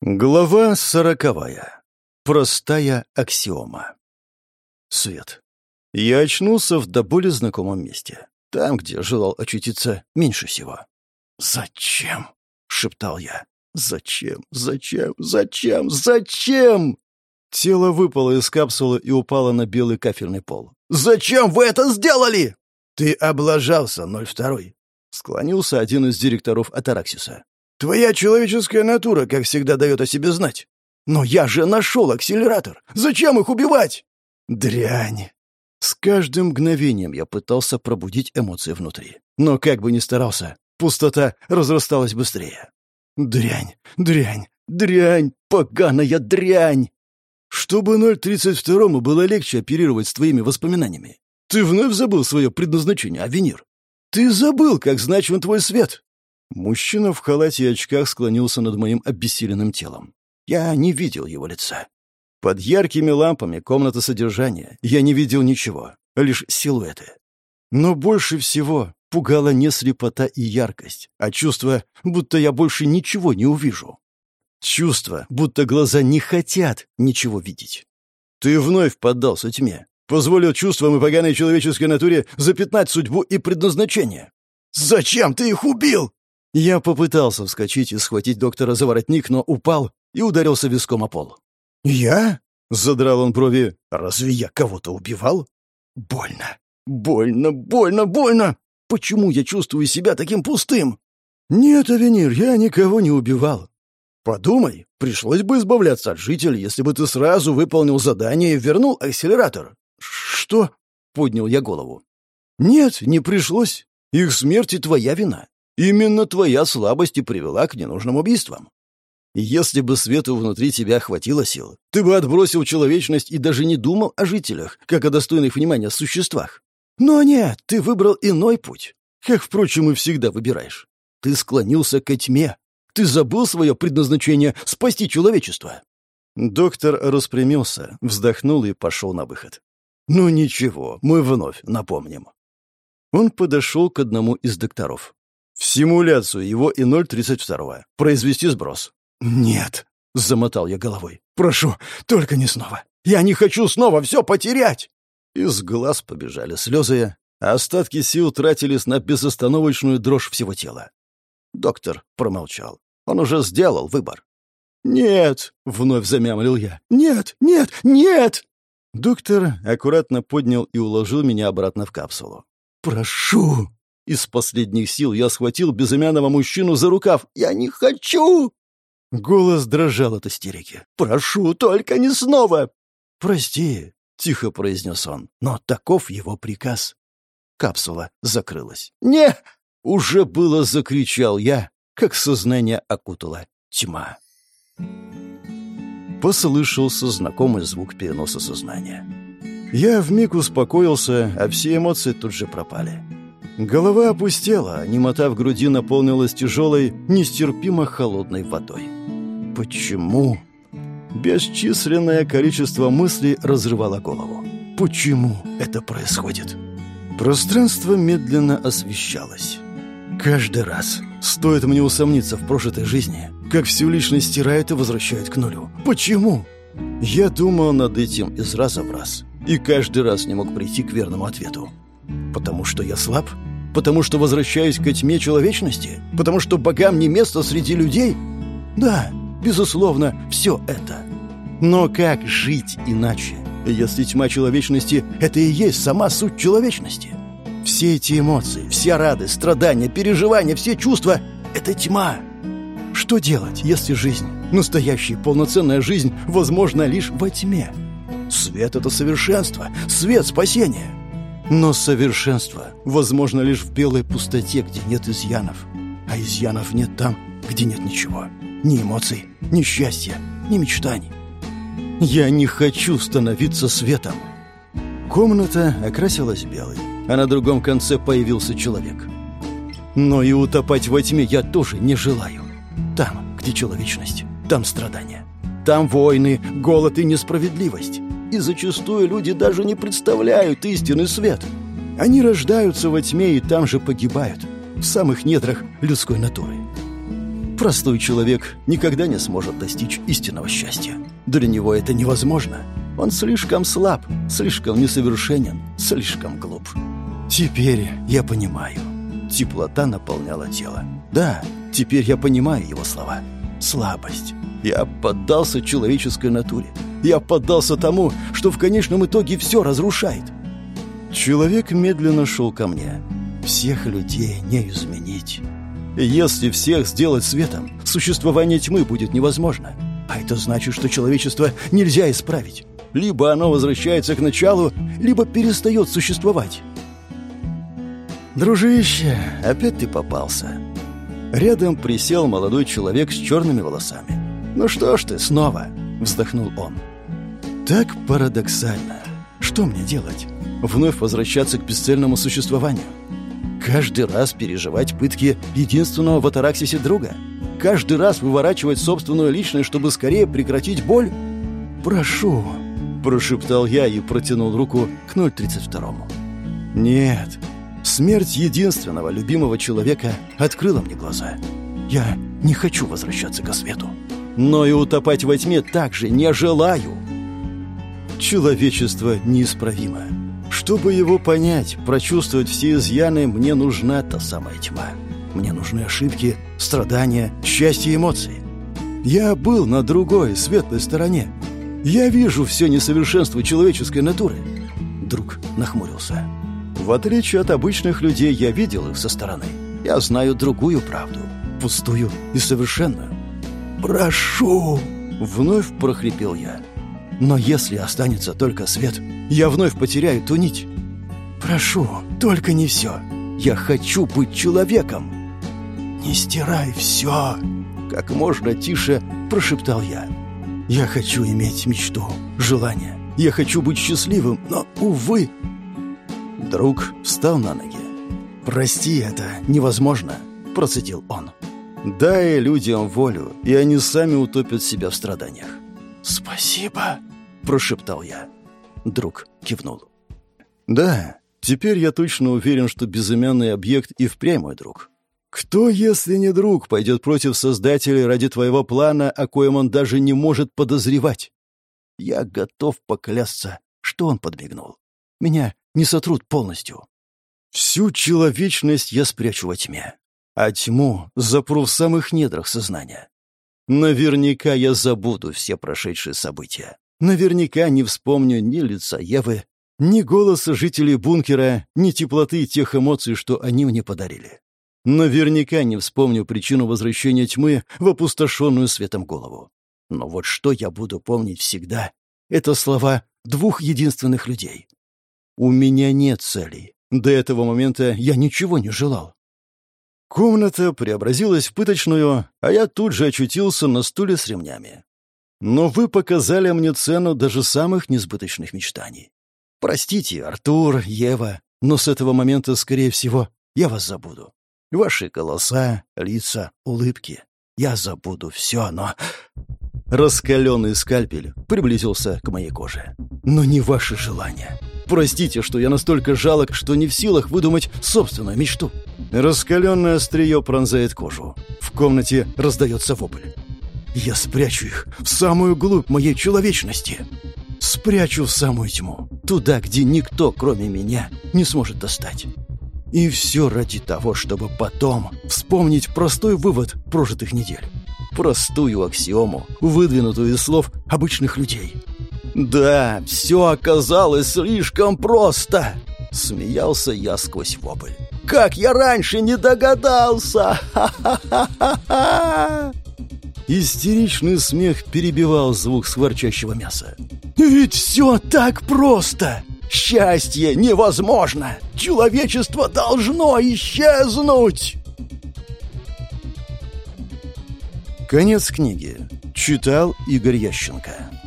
Глава сороковая. Простая аксиома. Свет. Я очнулся в до боли знакомом месте. Там, где желал очутиться меньше всего. «Зачем?» — шептал я. «Зачем? Зачем? Зачем? Зачем?» Тело выпало из капсулы и упало на белый кафельный пол. «Зачем вы это сделали?» «Ты облажался, 02-й», — склонился один из директоров Атараксиса. Твоя человеческая натура, как всегда, дает о себе знать. Но я же нашел акселератор. Зачем их убивать? Дрянь. С каждым мгновением я пытался пробудить эмоции внутри. Но как бы ни старался, пустота разрасталась быстрее. Дрянь, дрянь, дрянь, поганая дрянь. Чтобы 032-му было легче оперировать с твоими воспоминаниями. Ты вновь забыл свое предназначение, Авенир. Ты забыл, как значим твой свет. Мужчина в халате и очках склонился над моим обессиленным телом. Я не видел его лица. Под яркими лампами комната содержания я не видел ничего, лишь силуэты. Но больше всего пугала не слепота и яркость, а чувство, будто я больше ничего не увижу. Чувство, будто глаза не хотят ничего видеть. Ты вновь поддался тьме, позволил чувствам и поганой человеческой натуре запятнать судьбу и предназначение. «Зачем ты их убил?» Я попытался вскочить и схватить доктора за воротник, но упал и ударился виском о пол. «Я?» — задрал он брови. «Разве я кого-то убивал?» «Больно! Больно! Больно! Больно! Почему я чувствую себя таким пустым?» «Нет, Авенир, я никого не убивал. Подумай, пришлось бы избавляться от жителей, если бы ты сразу выполнил задание и вернул акселератор». «Что?» — поднял я голову. «Нет, не пришлось. Их смерть и твоя вина. Именно твоя слабость и привела к ненужным убийствам. Если бы свету внутри тебя хватило сил, ты бы отбросил человечность и даже не думал о жителях, как о достойных внимания существах. Но нет, ты выбрал иной путь, как, впрочем, и всегда выбираешь. Ты склонился к тьме. Ты забыл свое предназначение спасти человечество. Доктор распрямился, вздохнул и пошел на выход. «Ну ничего, мы вновь напомним». Он подошел к одному из докторов. В симуляцию его и 032. Произвести сброс. «Нет», — замотал я головой. «Прошу, только не снова. Я не хочу снова все потерять!» Из глаз побежали слезы, а остатки сил тратились на безостановочную дрожь всего тела. Доктор промолчал. Он уже сделал выбор. «Нет!» — вновь замямлил я. «Нет! Нет! Нет!» Доктор аккуратно поднял и уложил меня обратно в капсулу. «Прошу!» Из последних сил я схватил безымянного мужчину за рукав. «Я не хочу!» Голос дрожал от истерики. «Прошу, только не снова!» «Прости», — тихо произнес он, — «но таков его приказ». Капсула закрылась. «Не!» — уже было закричал я, как сознание окутала тьма. Послышался знакомый звук переноса сознания. Я вмиг успокоился, а все эмоции тут же пропали. Голова опустела, немота в груди наполнилась тяжелой, нестерпимо холодной водой. Почему? Бесчисленное количество мыслей разрывало голову. Почему это происходит? Пространство медленно освещалось. Каждый раз стоит мне усомниться в прожитой жизни, как всю личность стирает и возвращает к нулю. Почему? Я думал над этим из раза в раз, и каждый раз не мог прийти к верному ответу. Потому что я слаб? Потому что возвращаюсь к тьме человечности? Потому что богам не место среди людей? Да, безусловно, все это. Но как жить иначе, если тьма человечности — это и есть сама суть человечности? Все эти эмоции, вся радость, страдания, переживания, все чувства — это тьма. Что делать, если жизнь, настоящая полноценная жизнь, возможна лишь во тьме? Свет — это совершенство, свет — спасение. Но совершенство возможно лишь в белой пустоте, где нет изъянов. А изъянов нет там, где нет ничего. Ни эмоций, ни счастья, ни мечтаний. Я не хочу становиться светом. Комната окрасилась белой, а на другом конце появился человек. Но и утопать во тьме я тоже не желаю. Там, где человечность, там страдания. Там войны, голод и несправедливость. И зачастую люди даже не представляют истинный свет. Они рождаются во тьме и там же погибают, в самых недрах людской натуры. Простой человек никогда не сможет достичь истинного счастья. Для него это невозможно. Он слишком слаб, слишком несовершенен, слишком глуп. Теперь я понимаю. Теплота наполняла тело. Да, теперь я понимаю его слова. Слабость. Я поддался человеческой натуре. Я поддался тому, что в конечном итоге все разрушает. Человек медленно шел ко мне. Всех людей не изменить. Если всех сделать светом, существование тьмы будет невозможно. А это значит, что человечество нельзя исправить. Либо оно возвращается к началу, либо перестает существовать. «Дружище, опять ты попался». Рядом присел молодой человек с черными волосами. «Ну что ж ты, снова?» — вздохнул он. «Так парадоксально. Что мне делать? Вновь возвращаться к бесцельному существованию? Каждый раз переживать пытки единственного в Атараксисе друга? Каждый раз выворачивать собственную личность, чтобы скорее прекратить боль? Прошу!» — прошептал я и протянул руку к 032-му. «Нет, смерть единственного любимого человека открыла мне глаза. Я не хочу возвращаться к свету. Но и утопать во тьме также не желаю!» Человечество неисправимо. Чтобы его понять, прочувствовать все изъяны, мне нужна та самая тьма. Мне нужны ошибки, страдания, счастье и эмоции. Я был на другой, светлой стороне. Я вижу все несовершенство человеческой натуры. Друг нахмурился. В отличие от обычных людей, я видел их со стороны. Я знаю другую правду, пустую и совершенную. «Прошу!» — вновь прохрипел я. Но если останется только свет, я вновь потеряю ту нить. Прошу, только не все. Я хочу быть человеком. Не стирай все. Как можно тише прошептал я. Я хочу иметь мечту, желание. Я хочу быть счастливым, но, увы... Друг встал на ноги. «Прости, это невозможно», — процедил он. «Дай людям волю, и они сами утопят себя в страданиях». «Спасибо», прошептал я. Друг кивнул. «Да, теперь я точно уверен, что безымянный объект и впрямь мой друг. Кто, если не друг, пойдет против Создателя ради твоего плана, о коем он даже не может подозревать? Я готов поклясться, что он подмигнул. Меня не сотрут полностью. Всю человечность я спрячу во тьме, а тьму запру в самых недрах сознания. Наверняка я забуду все прошедшие события. Наверняка не вспомню ни лица Евы, ни голоса жителей бункера, ни теплоты тех эмоций, что они мне подарили. Наверняка не вспомню причину возвращения тьмы в опустошенную светом голову. Но вот что я буду помнить всегда — это слова двух единственных людей. У меня нет целей. До этого момента я ничего не желал. Комната преобразилась в пыточную, а я тут же очутился на стуле с ремнями. Но вы показали мне цену даже самых несбыточных мечтаний. Простите, Артур, Ева, но с этого момента, скорее всего, я вас забуду. Ваши голоса, лица, улыбки. Я забуду все, но... Раскаленный скальпель приблизился к моей коже. Но не ваши желания. Простите, что я настолько жалок, что не в силах выдумать собственную мечту. Раскаленное острие пронзает кожу. В комнате раздается вопль. Я спрячу их в самую глубь моей человечности. Спрячу в самую тьму, туда, где никто, кроме меня, не сможет достать. И все ради того, чтобы потом вспомнить простой вывод прожитых недель. Простую аксиому, выдвинутую из слов обычных людей. «Да, все оказалось слишком просто!» Смеялся я сквозь вопль. «Как я раньше не догадался! Ха-ха-ха-ха!» Истеричный смех перебивал звук скворчащего мяса. «Ведь все так просто! Счастье невозможно! Человечество должно исчезнуть!» Конец книги. Читал Игорь Ященко.